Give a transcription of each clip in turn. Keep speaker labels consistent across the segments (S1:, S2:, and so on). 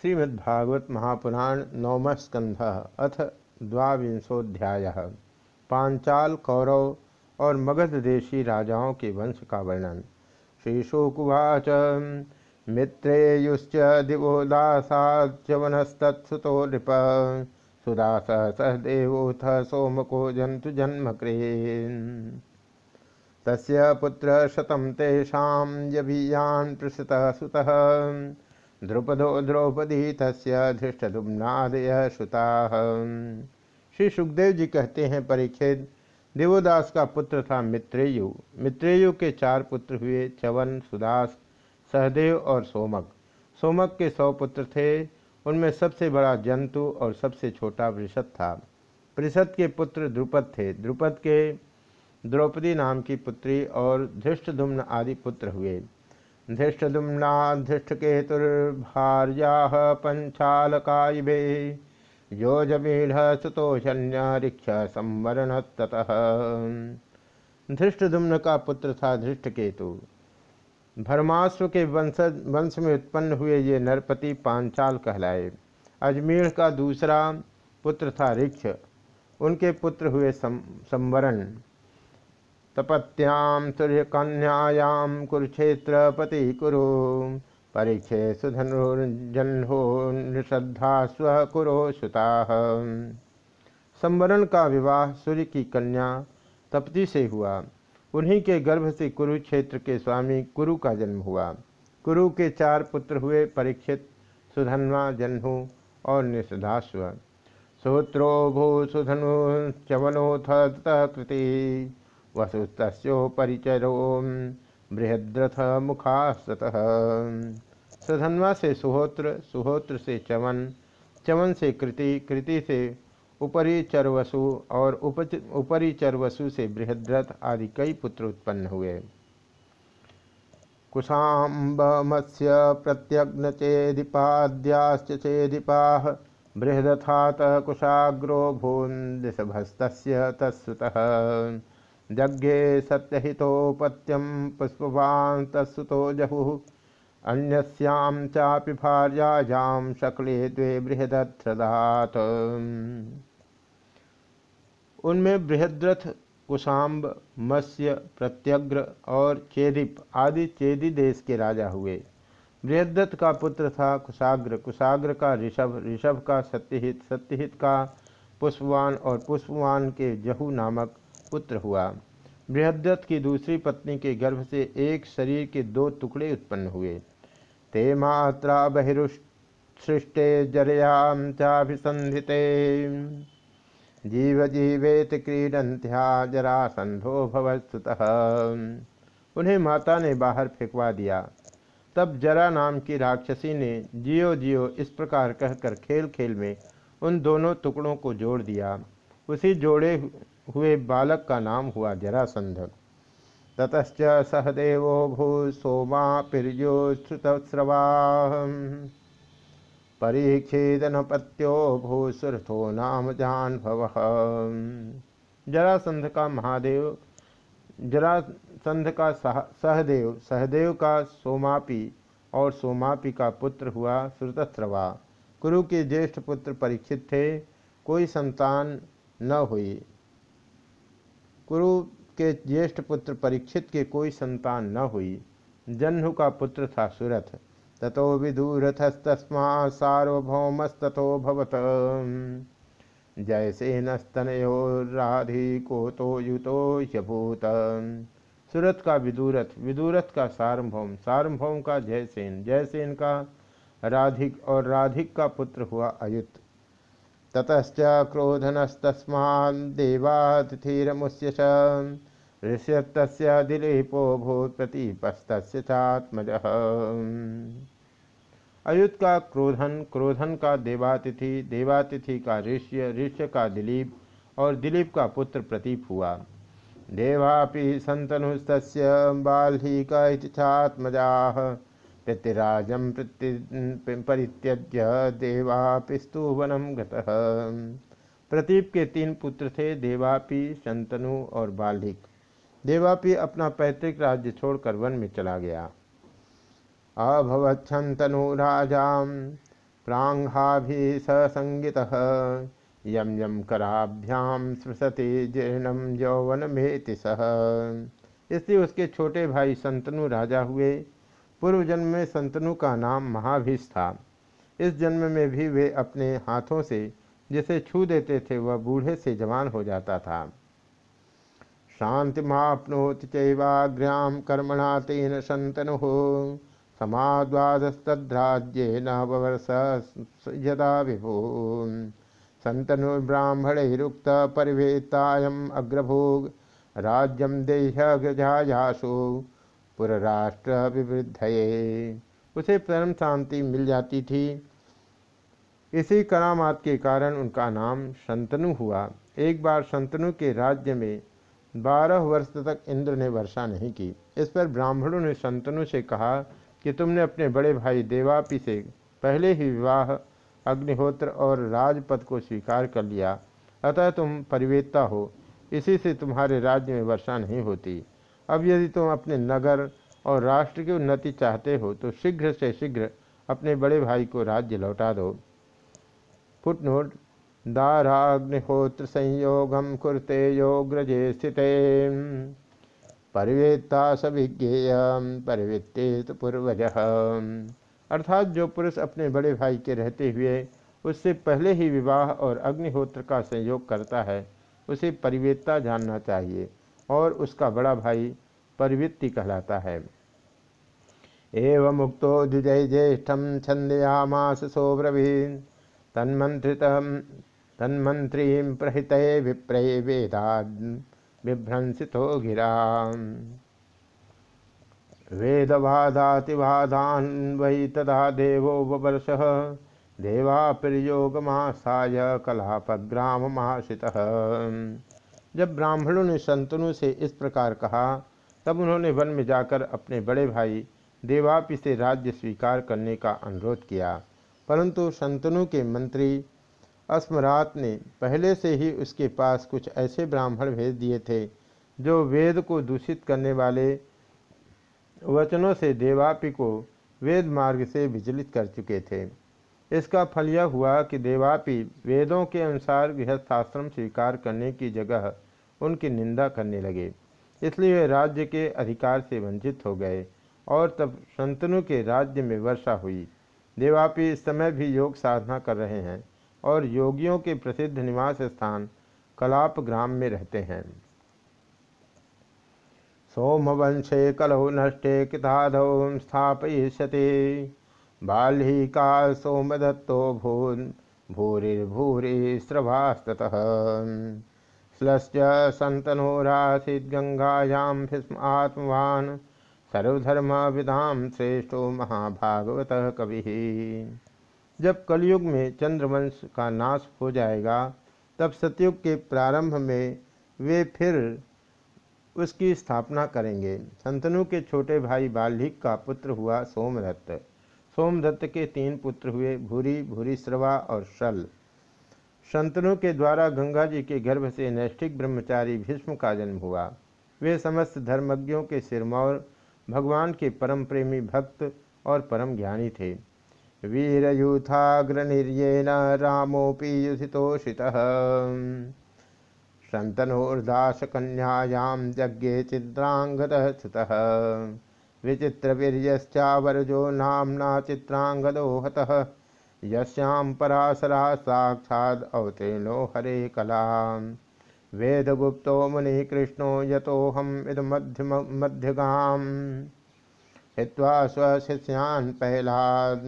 S1: श्रीमद्भागवत महापुराण नवम स्कंध अथ द्वांशोध्याय पांचाल कौरव और मगध देशी राजाओं के वंश का वर्णन। श्रीशोकुवाच, मित्रेयुश्च दिवोदासाच वनस्तत्सुतो नृप। सुदास सहदेवोऽथ सोमको जन्तु जन्मकृन् तस्य पुत्र शतं तेषां यभीयान् पृषतः सुतः। द्रुपदो द्रौपदी तस्य धृष्टदुम्नादय श्रुता श्री सुखदेव जी कहते हैं परीक्षित देवोदास का पुत्र था मित्रेयु। मित्रेयु के चार पुत्र हुए चवन, सुदास, सहदेव और सोमक। सोमक के सौ पुत्र थे। उनमें सबसे बड़ा जंतु और सबसे छोटा वृषद था। वृषद के पुत्र द्रुपद थे। द्रुपद के द्रौपदी नाम की पुत्री और धृष्टधुम्न आदि पुत्र हुए। धृष्टदुम्नाधृष्टकेतुर्भार्या पंचालकायिभे योजमीढ़ ऋक्ष संवरण ततः धृष्टदुम्न का पुत्र था धृष्टकेतु भरमाश्व के वंश वंश में उत्पन्न हुए ये नरपति पांचाल कहलाए। अजमेर का दूसरा पुत्र था ऋक्ष उनके पुत्र हुए संवरण। तपत्यां सूर्यकन्यायां कुरुक्षेत्रपति कुरु। परीक्षे सुधनुर्जन्हो निषद्धा स्व कुरो सुता। संवरण का विवाह सूर्य की कन्या तपति से हुआ। उन्हीं के गर्भ से कुरुक्षेत्र के स्वामी कुरु का जन्म हुआ। कुरु के चार पुत्र हुए परीक्षित सुधन्वा, जन्हु और निषधास्व सुत्रो भू सुधनु चवनोथ कृति। वसुस्तोपरिचरो बृहद्रथ मुखास्तः सधन्वा से सुहोत्र सुहोत्र से चवन चवन से कृति कृति से उपरी चरवसु और उपरी चरवसु से बृहद्रथ आदि कई पुत्र उत्पन्न हुए। कुशाम्ब मत्स्य प्रत्यग्न चेदिपाद्याश्च चेदिपा बृहदथात कुशाग्रो भून दिशभस्त तत्सुतः। जज्ञे सत्यहितोपत्यम पुष्पवान तत्सुतो जहु। अन्यस्याम चापि भार्याजाम शकले द्वे बृहदथ्रदात उनमें बृहद्रथ, कुशाम्ब, मत्स्य, प्रत्यग्र और चेदिप आदि चेदी देश के राजा हुए। बृहद्रथ का पुत्र था कुशाग्र। कुशाग्र का ऋषभ ऋषभ का सत्यहित सत्यहित का पुष्पवान और पुष्पवान के जहू नामक पुत्र हुआ। बृहदत्त की दूसरी पत्नी के गर्भ से एक शरीर के दो टुकड़े उत्पन्न हुए। ते मात्रा बहिरुसृष्टे जरयाम चाभिसंधिते। जीव जीवेत क्रीडंत्या जरासंधो भवस्तुतः उन्हें माता ने बाहर फेंकवा दिया। तब जरा नाम की राक्षसी ने जियो जियो इस प्रकार कहकर खेल खेल में उन दोनों टुकड़ों को जोड़ दिया। उसी जोड़े हुए बालक का नाम हुआ जरासंध। ततच सहदेव भू सोमा पिर्योश्रुतस्रवा परीक्षेदनपत्यो भूसुरथो नाम भव जरासंध का महादेव जरासंध का सह, सहदेव सहदेव का सोमापी और सोमापी का पुत्र हुआ श्रुतस्रवा कुरु के ज्येष्ठ पुत्र परीक्षित थे कोई संतान न हुई। कुरु के ज्येष्ठ पुत्र परीक्षित के कोई संतान न हुई। जन्हु का पुत्र था सुरथ। ततो विदूरथस्तस्मा सार्वभौमस्तो भवत। जयसेनस्तनयो राधिको तो युतो यभूत। सुरथ का विदूरथ। विदूरथ का सार्वभौम। सार्वभौम का जयसेन। जयसेन का राधिक और राधिक का पुत्र हुआ अयुत। क्रोधनस्तस्मादेवातिथिरमुष्य ऋष्यत दिलीपो भूतप्रतीपस्त चात्मज। अयुत का क्रोधन क्रोधन का देवातिथि देवातिथि का ऋष्य ऋष्य का दिलीप और दिलीप का पुत्र प्रतीप हुआ। देवापि संतनुस्त बाल्हिका छात्मजा पितराजम परित्यज्य देवापिस्तु वनम गतः। प्रतीप के तीन पुत्र थे, देवापी, शंतनु और बाल्हिक। देवापी अपना पैतृक राज्य छोड़कर वन में चला गया। अभवच्छंतनु राजा प्रांहाभि संगित यम यम कराभ्याम स्पृशति जीर्णम यौवन में सह इसलिए उसके छोटे भाई संतनु राजा हुए। पूर्व जन्म में संतनु का नाम महाभीष था। इस जन्म में भी वे अपने हाथों से जिसे छू देते थे, वह बूढ़े से जवान हो जाता था। शांति मापनोत चैवाग्र्याम कर्मणा तेन संतनु समाद्वादस्तद्राज्ये नवर्ष यदा विभो संतनुर्ब्राह्मणैरुक्त परिवेतायम अग्रभोग राज्यम देहजायासु पुरराष्ट्र विवृद्धये उसे परम शांति मिल जाती थी। इसी करामात के कारण उनका नाम शंतनु हुआ। एक बार शंतनु के राज्य में बारह वर्ष तक इंद्र ने वर्षा नहीं की। इस पर ब्राह्मणों ने शंतनु से कहा कि तुमने अपने बड़े भाई देवापी से पहले ही विवाह, अग्निहोत्र और राजपद को स्वीकार कर लिया। अतः तुम परिवेता हो। इसी से तुम्हारे राज्य में वर्षा नहीं होती। अब यदि तुम अपने नगर और राष्ट्र की उन्नति चाहते हो तो शीघ्र से शीघ्र अपने बड़े भाई को राज्य लौटा दो। फुटनोट, दाराग्निहोत्र संयोगम कुरते योग्रजे स्थित। परिवेत्ता परिवृत्ते पूर्वज। अर्थात जो पुरुष अपने बड़े भाई के रहते हुए उससे पहले ही विवाह और अग्निहोत्र का संयोग करता है, उसे परिवेत्ता जानना चाहिए। और उसका बड़ा भाई परिवृत्ति कहलाता है। एवं मुक्तो द्विजय ज्येष्ठम छंदयामास सोब्रवीन। तन्मंत्रित तन्मंत्री प्रहित विप्रय वेदा बिभ्रंसितो गिरा वेदवादातिवादान वही तदा देवो वर्ष देवाप्रयोगमासाय कलापग्राम महाशित जब ब्राह्मणों ने संतनु से इस प्रकार कहा, तब उन्होंने वन में जाकर अपने बड़े भाई देवापि से राज्य स्वीकार करने का अनुरोध किया। परंतु संतनु के मंत्री अस्मरात ने पहले से ही उसके पास कुछ ऐसे ब्राह्मण भेज दिए थे, जो वेद को दूषित करने वाले वचनों से देवापि को वेद मार्ग से विचलित कर चुके थे। इसका फल यह हुआ कि देवापि वेदों के अनुसार गृहस्थाश्रम स्वीकार करने की जगह उनकी निंदा करने लगे। इसलिए वे राज्य के अधिकार से वंचित हो गए और तब संतनु के राज्य में वर्षा हुई। देवापि इस समय भी योग साधना कर रहे हैं और योगियों के प्रसिद्ध निवास स्थान कलाप ग्राम में रहते हैं। सोमवंशे कलौ नष्टे कितादौ स्थापयिष्यति। बाल्हिका सोमदत्तो भून् स्रभास्ततः श्लश्च सन्तनोरासीद्गङ्गायां भीष्म आत्मवान्, सर्वधर्मविदां श्रेष्ठो महाभागवत कवि। जब कलयुग में चंद्रवंश का नाश हो जाएगा, तब सतयुग के प्रारंभ में वे फिर उसकी स्थापना करेंगे। संतनु के छोटे भाई बाल्हिक का पुत्र हुआ सोमदत्त सोमदत्त के तीन पुत्र हुए भूरी भूरीश्रवा और शल। शंतनु के द्वारा गंगा जी के गर्भ से नैष्ठिक ब्रह्मचारी भीष्म का जन्म हुआ। वे समस्त धर्मज्ञों के सिरमौर, भगवान के परम प्रेमी भक्त और परम ज्ञानी थे। वीरयूथाग्रनिर्येण रामोऽपि युधितोषितः शन्तनोर्दासकन्यायां यज्ञे चित्राङ्गदः च्युतः विचित्रवीर्यश्चावरजो नाम्ना चित्राङ्गदो हतः यस्यां पराशरा साक्षाद् अवतीर्णो हरे कलां वेदगुप्तो मुनिः कृष्णो यतोऽहम् इदमध्यम मध्यगाम्। हित्वा स्वशिष्यान् पहलाद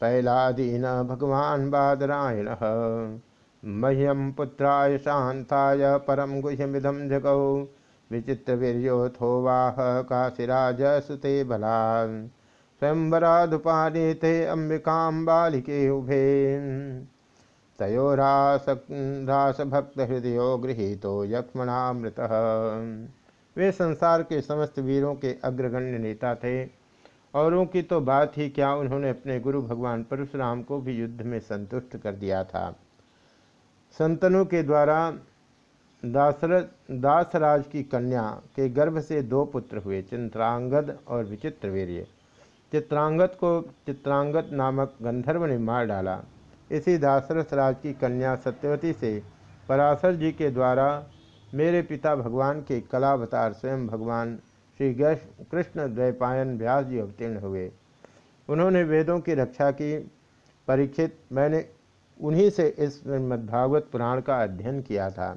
S1: पहलादीन भगवान् बादरायण। मह्यम पुत्राय शान्ताय परम गुह्यमिदं जगौ। विचित्रवीर्योथोवाह काशीराज सुते बलान्। स्वयंवराधुपानीते अम्बिकां बालिके उभे। तयोरास रासभक्तहृदयो गृहीतो यक्ष्मणामृतः। वे संसार के समस्त वीरों के अग्रगण्य नेता थे। औरों की तो बात ही क्या, उन्होंने अपने गुरु भगवान परशुराम को भी युद्ध में संतुष्ट कर दिया था। संतनु के द्वारा दासरथ दासराज की कन्या के गर्भ से दो पुत्र हुए, चित्रांगद और विचित्रवीर्य। चित्रांगत को चित्रांगत नामक गंधर्व ने मार डाला। इसी दासरथ राज की कन्या सत्यवती से पराशर जी के द्वारा मेरे पिता भगवान के कलावतार स्वयं भगवान श्री कृष्ण द्वैपायन व्यास जी अवतीर्ण हुए। उन्होंने वेदों की रक्षा की, परीक्षित, मैंने उन्हीं से इस मद्भागवत पुराण का अध्ययन किया था।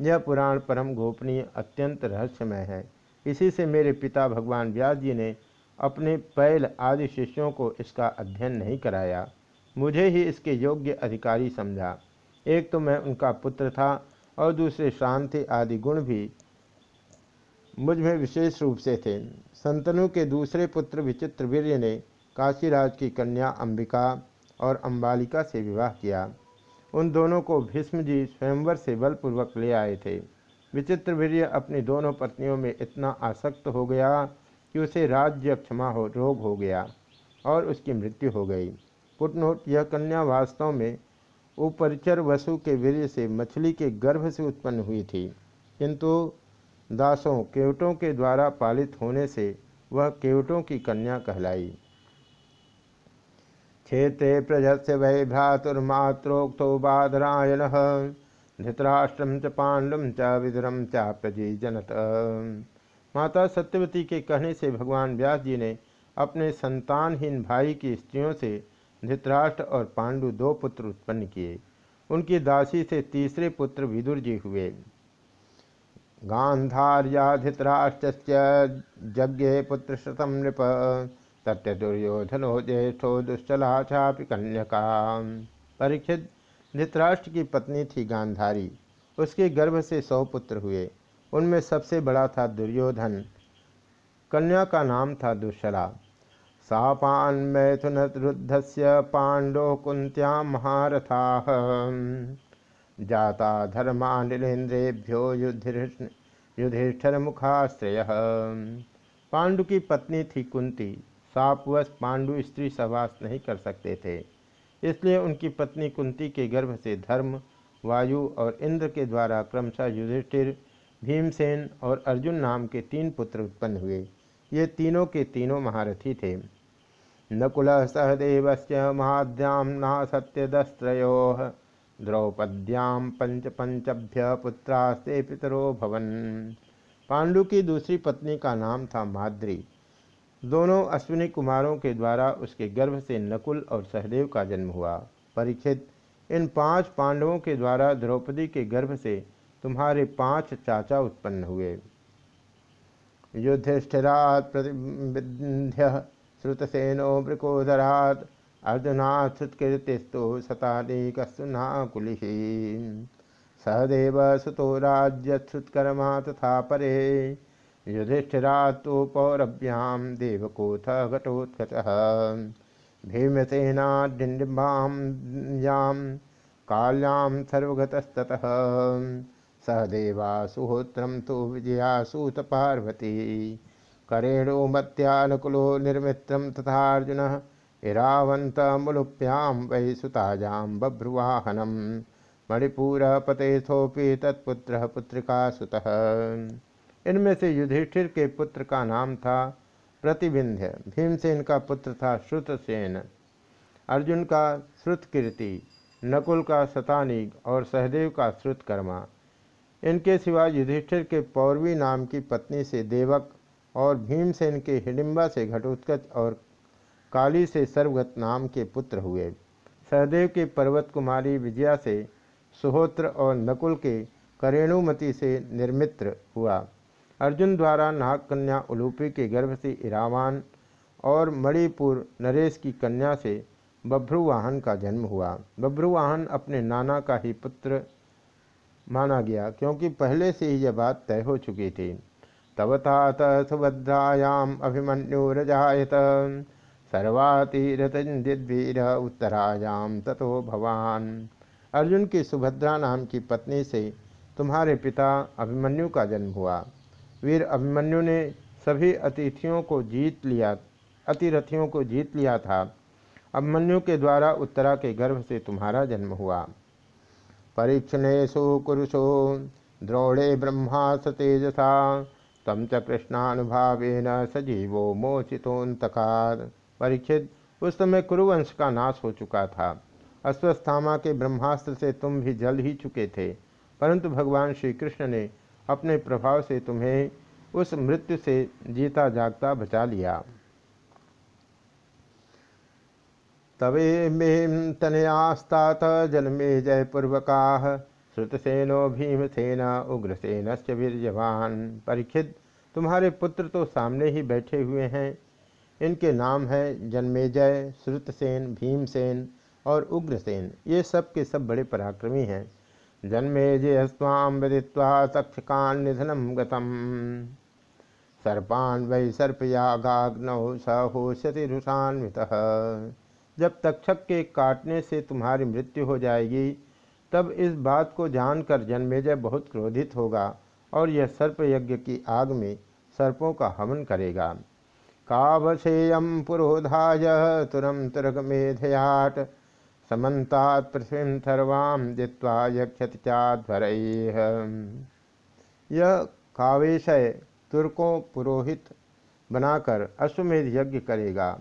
S1: यह पुराण परम गोपनीय, अत्यंत रहस्यमय है। इसी से मेरे पिता भगवान व्यास जी ने अपने पैल आदि शिष्यों को इसका अध्ययन नहीं कराया। मुझे ही इसके योग्य अधिकारी समझा। एक तो मैं उनका पुत्र था और दूसरे शांति आदि गुण भी मुझमें विशेष रूप से थे। संतनु के दूसरे पुत्र विचित्र वीर्य ने काशीराज की कन्या अंबिका और अंबालिका से विवाह किया। उन दोनों को भीष्म जी स्वयंवर से बलपूर्वक ले आए थे। विचित्र वीर्य अपनी दोनों पत्नियों में इतना आसक्त हो गया कि उसे राज्य क्षमा हो, रोग हो गया और उसकी मृत्यु हो गई। पुटनोट यह कन्या वास्तव में उपरिचर वसु के वीर्य से मछली के गर्भ से उत्पन्न हुई थी। किंतु दासों, केवटों के द्वारा पालित होने से वह केवटों की कन्या कहलाई। क्षेत्रे प्रजस्य वै भ्रातुर्मात्रोक्तो बाधरायण धृतराष्ट्रम च पांडुम च विदुरम च प्रजी जनत माता सत्यवती के कहने से भगवान व्यास जी ने अपने संतानहीन भाई की स्त्रियों से धृतराष्ट्र और पांडु दो पुत्र उत्पन्न किए। उनकी दासी से तीसरे पुत्र विदुर जी हुए। गांधार्या धृतराष्ट्र जज्ञे पुत्र शतम नृप। सत्य दुर्योधनो ज्येष्ठो दुश्चला छापि कन्यका परीक्षित धृतराष्ट्र की पत्नी थी गांधारी। उसके गर्भ से सौ पुत्र हुए। उनमें सबसे बड़ा था दुर्योधन। कन्या का नाम था दुश्चला सापान मैथुन रुद्ध से पांडो कुंत्या महारथा। जाता धर्मानिलेन्द्रेभ्यो युधिष्ठिर मुखाश्रय पांडु की पत्नी थी कुंती। सापवश पांडु स्त्री सहवास नहीं कर सकते थे। इसलिए उनकी पत्नी कुंती के गर्भ से धर्म, वायु और इंद्र के द्वारा क्रमशः युधिष्ठिर, भीमसेन और अर्जुन नाम के तीन पुत्र उत्पन्न हुए। ये तीनों के तीनों महारथी थे। नकुल सहदेव से महाद्याम ना सत्यदस्त्रो द्रौपद्याम पंच पंचभ्य पुत्रास्ते पितरो भवन। पांडु की दूसरी पत्नी का नाम था माद्री। दोनों अश्विनी कुमारों के द्वारा उसके गर्भ से नकुल और सहदेव का जन्म हुआ। परीक्षित, इन पाँच पांडवों के द्वारा द्रौपदी के गर्भ से तुम्हारे पाँच चाचा उत्पन्न हुए। युधिष्ठिरात प्रतिबंध्य श्रुतसेनो वृकोदरात अर्जुनाथ श्रुतकीर्तिस्तु शतानेकुली सहदेव सुतो राज्य श्रुतकर्मा तथा परे। युधिष्ठिरा तो पौरभ्याम देवकोथ घटोत्कच भीमसेनाडिम्बायाम काल्याम सर्वगतस्ततः सहदेवा तो विजयासूत पार्वती करेणो मत्यानुकुलो निर्मित्रम तथार्जुन इरावन्तमुलुप्यां वै सुताजां बभ्रुवाहनं मणिपूरपतेथोऽपि तत्पुत्रः पुत्रिका सुतः इनमें से युधिष्ठिर के पुत्र का नाम था प्रतिबिंध्य। भीमसेन का पुत्र था श्रुतसेन। अर्जुन का श्रुतकीर्ति, नकुल का शतानिक और सहदेव का श्रुतकर्मा। इनके सिवा युधिष्ठिर के पौरवी नाम की पत्नी से देवक और भीमसेन के हिडिम्बा से घटोत्कच और काली से सर्वगत नाम के पुत्र हुए। सहदेव के पर्वत कुमारी विजया से सुहोत्र और नकुल के करेणुमति से निर्मित्र हुआ। अर्जुन द्वारा नाग कन्या उलूपी के गर्भ से इरावान और मणिपुर नरेश की कन्या से बभ्रुवाहन का जन्म हुआ। बभ्रुवाहन अपने नाना का ही पुत्र माना गया, क्योंकि पहले से ही यह बात तय हो चुकी थी। तब तात सुभद्रायाम अभिमन्यु रजायत सर्वातिरतवीर उत्तरायाम तथो भवान। अर्जुन की सुभद्रा नाम की पत्नी से तुम्हारे पिता अभिमन्यु का जन्म हुआ। वीर अभिमन्यु ने सभी अतिथियों को जीत लिया, अतिरथियों को जीत लिया था। अभिमन्यु के द्वारा उत्तरा के गर्भ से तुम्हारा जन्म हुआ। परीक्षणेशु कुरुषो, द्रोणे ब्रह्मा सतेजसा तम च कृष्णानुभावेन सजीवो मोचितोन्तकाद परीक्षित, उस समय कुरुवंश का नाश हो चुका था। अश्वस्थामा के ब्रह्मास्त्र से तुम भी जल ही चुके थे। परंतु भगवान श्री कृष्ण ने अपने प्रभाव से तुम्हें उस मृत्यु से जीता, जागता, बचा लिया। तवे मे तनयास्तात जन्मे जयपूर्वका, श्रुतसेनो भीमसेन उग्रसेन से वीरजवान परीक्षित, तुम्हारे पुत्र तो सामने ही बैठे हुए हैं। इनके नाम हैं जन्मेजय श्रुतसेन, भीमसेन और उग्रसेन। ये सब के सब बड़े पराक्रमी हैं। जन्मेजय स्वाम विदित्वा तक्षकान निधनम गतम। सर्पान वै सर्पयागाग्नौ स होश्यति रुषान्वित जब तक्षक के काटने से तुम्हारी मृत्यु हो जाएगी, तब इस बात को जानकर जन्मेजय बहुत क्रोधित होगा और यह सर्प यज्ञ की आग में सर्पों का हवन करेगा। कावशेयम पुरोधाय तुरम तुरग मेधयाट समन्तात पृथ्वी थर्वाम जित्वा यक्षति चाध्वर। यह कावेशय तुर्कों पुरोहित बनाकर अश्वमेध यज्ञ करेगा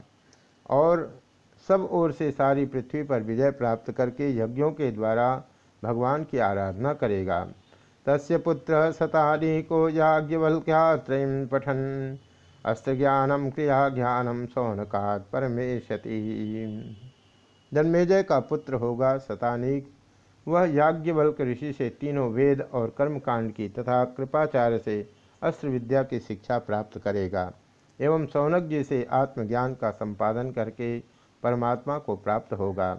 S1: और सब ओर से सारी पृथ्वी पर विजय प्राप्त करके यज्ञों के द्वारा भगवान की आराधना करेगा। तस्य पुत्र सतारी को याज्ञवल्क्या त्रयम पठन। अस्त्र ज्ञानम क्रिया ज्ञानम सौनकात परमेशति। जन्मेजय का पुत्र होगा सतानिक। वह याज्ञवल्क ऋषि से तीनों वेद और कर्मकांड की तथा कृपाचार्य से अस्त्र विद्या की शिक्षा प्राप्त करेगा, एवं सौनक जी से आत्मज्ञान का संपादन करके परमात्मा को प्राप्त होगा।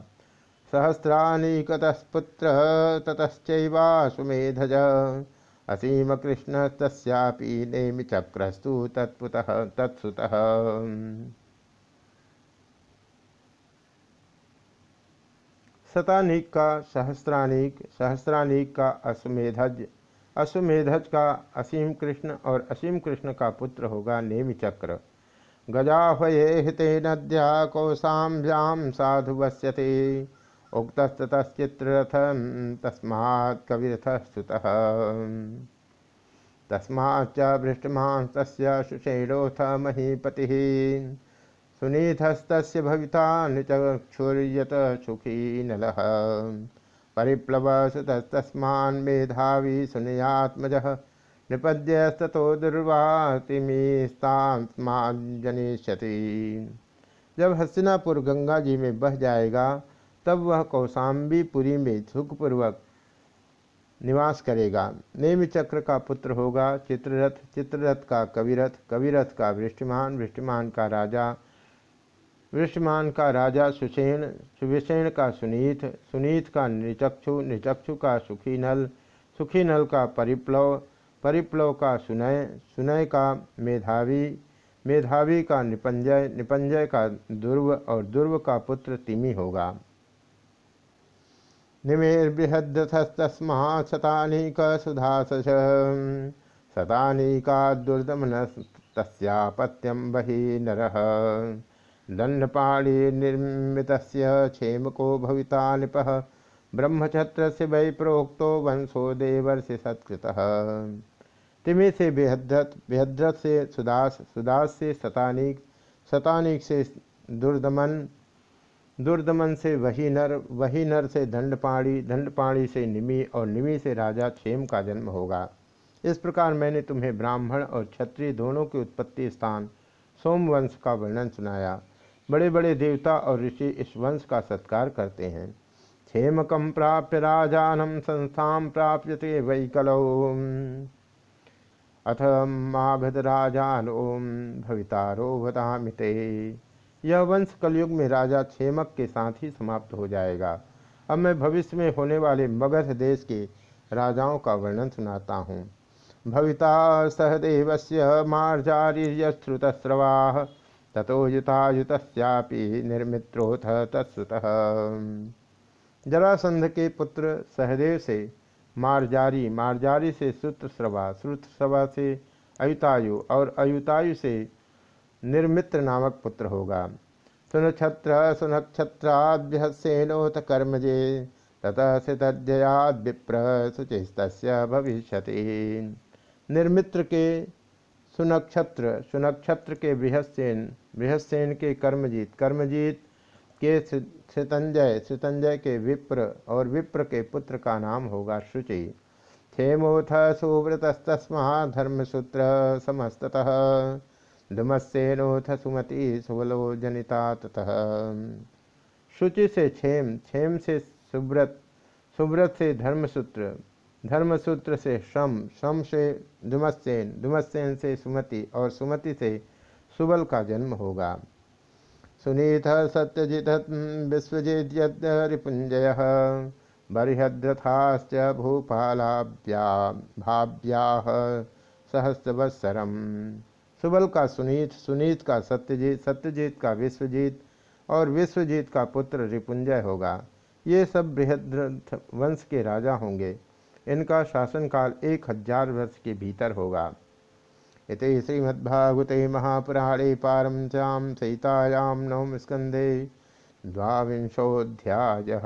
S1: सहस्रानीकतस्पुत्र ततश्चैवासुमेधज असीम कृष्ण तस्यापि नेमि चक्रस्तु तत्पुतः तत्सुतः। शतानिक का सहस्रानिक सहस्रानिक का अश्वमेधज। अश्वमेधज का असीम कृष्ण और असीम कृष्ण का पुत्र होगा नेमि चक्र। गजाह्वये हिते नद्या कौशाभ्याम साधु वश्यते उक्तस्ततश्चित्ररथ तस्मात् कविरथस्तुतः। तस्माच्च भृष्टमांस्तस्य सुषेणोऽथ महीपतिः। सुनीधस्त भविता निचक्षुर्यत सुखी नलः। परिप्लवसुतस्तस्मान् मेधावी सुनयात्मज निपद्यस्तो दुर्वातिमीस्तात्माजनिष्यति जब हस्तिनापुर गंगा जी में बह जाएगा, तब वह कौशाम्बीपुरी में सुखपूर्वक निवास करेगा। नेमि चक्र का पुत्र होगा चित्ररथ चित्ररथ का कविरथ कविरथ का वृष्टिमान वृष्टिमान का राजा वृष्मान का राजा सुसेन, सुविसेन का सुनीत सुनीत का निचक्षु निचक्षु का सुखी नल सुखी नल का परिप्लव परिप्लव का सुनय सुनय का मेधावी मेधावी का निपंजय निपंजय का दुर्व और दुर्व का पुत्र तिमी होगा। निमेर्बृहदस्तस्मा शतानीक शतानीका दुर्दमन तस्यापत्यम बही नर। दंडपाणी निर्मित क्षेमको भविता नृप। ब्रह्मछत्र से वै प्रोक्तो वंशो देवर्षि सत्कृत। तिमि से बेहद्रत बेहद्रत से सुदास सुदास से शतानिक शतानिक से दुर्दमन दुर्दमन से वही नर वही नर से दंडपाणी दंडपाणी से निमि और निमि से राजा क्षेम का जन्म होगा। इस प्रकार मैंने तुम्हें ब्राह्मण और क्षत्रिय दोनों के उत्पत्ति स्थान सोमवंश का वर्णन सुनाया। बड़े बड़े देवता और ऋषि इस वंश का सत्कार करते हैं। क्षेमकम प्राप्य राजानम संस्था प्राप्यते वै कलौ अथ माभदराजान ओम भवितारो यह वंश कलयुग में राजा क्षेमक के साथ ही समाप्त हो जाएगा। अब मैं भविष्य में होने वाले मगध देश के राजाओं का वर्णन सुनाता हूँ। भविता सहदेव से मार्जारियश्रुतस्रवा ततो युतायुतस्यापि निर्मित्रोथ तत्सुतः। जरासंध के पुत्र सहदेव से मारजारी मारजारी से श्रुतस्रवा श्रुतस्रवा से अयुतायु और अयुतायु से निर्मित्र नामक पुत्र होगा। सुनक्षत्र सुनक्षत्राद्यसेनोत कर्मजे ततः से तद्याद विप्र शुचिस्त भविष्य निर्मित्र के सुनक्षत्र सुनक्षत्र के बृहस्सेन बृहस्सेन के कर्मजीत कर्मजीत के श्रितंजय श्रितंजय के विप्र और विप्र के पुत्र का नाम होगा शुचि। क्षेमोथ सुव्रतस्तस्मा धर्मसूत्र समस्ततः। दुमस्सेनोथ सुमति सुबलो जनिता ततः। शुचि से क्षेम क्षेम से सुव्रत सुव्रत से धर्मसूत्र धर्मसूत्र से श्रम श्रम से दुमस्सेन दुमस्सेन से सुमति और सुमति से सुबल का जन्म होगा। सुनीत सत्यजित विश्वजित रिपुंजय बर्हद्रथाश्च भूपालाभ्या, भाव्या सहस्रवत्सरम। सुबल का सुनीत सुनीत का सत्यजीत सत्यजीत का विश्वजीत और विश्वजीत का पुत्र रिपुंजय होगा। ये सब बृहद्रथ वंश के राजा होंगे। इनका शासनकाल एक हज़ार वर्ष के भीतर होगा। इत श्रीमद्भागवते महापुराणे पारमश्याम सहितायाम नवम स्कंदे द्वांशोध्याय